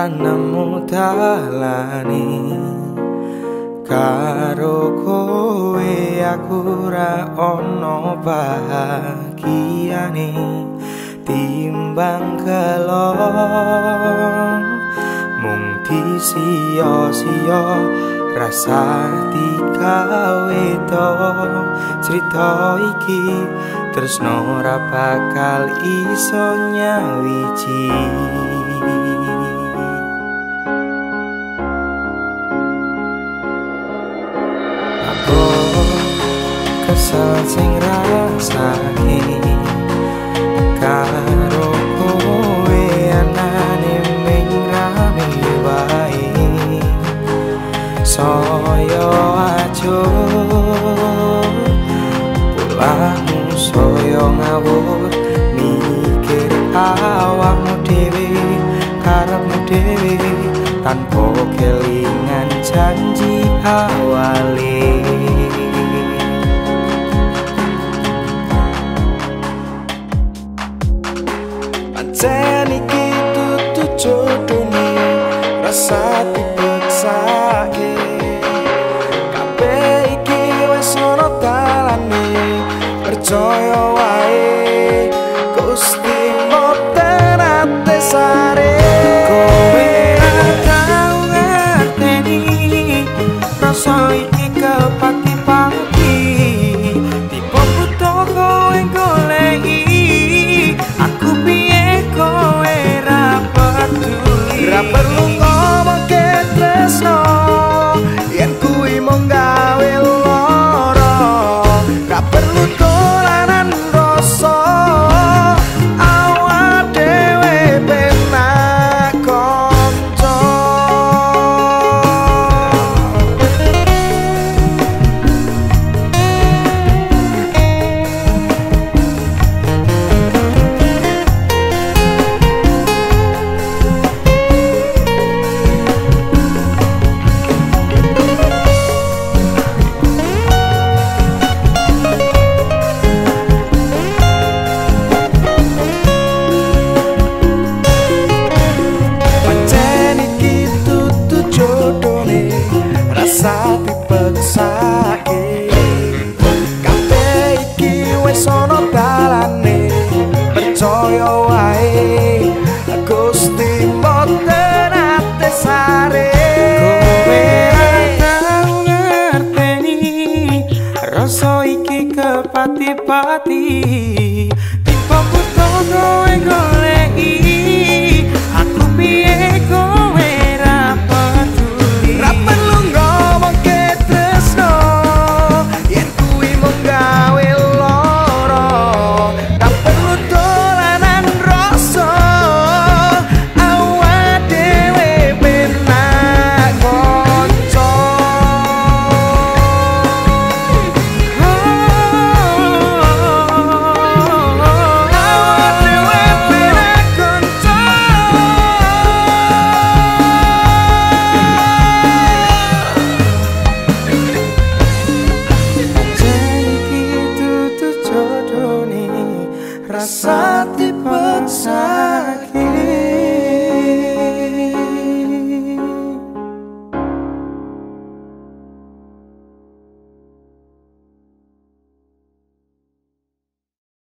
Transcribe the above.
beda ranemu dalani karo kowe aku ra ono bahagiane. Timbang kelong mung disia-sia rasa dikawe to. Cerita iki tresno ora bakal iso nyawiji aku kesal sing rasane karo kowe anane ming rame wae. Saya aja pulangmu saya ngawur mikir awakmu dhewe karepmu dhewe tanpa kelingan janji awale Pancen iki tutu jodone rasa dipeksake kabeh iki wis ana dalane percaya party. saat dipecat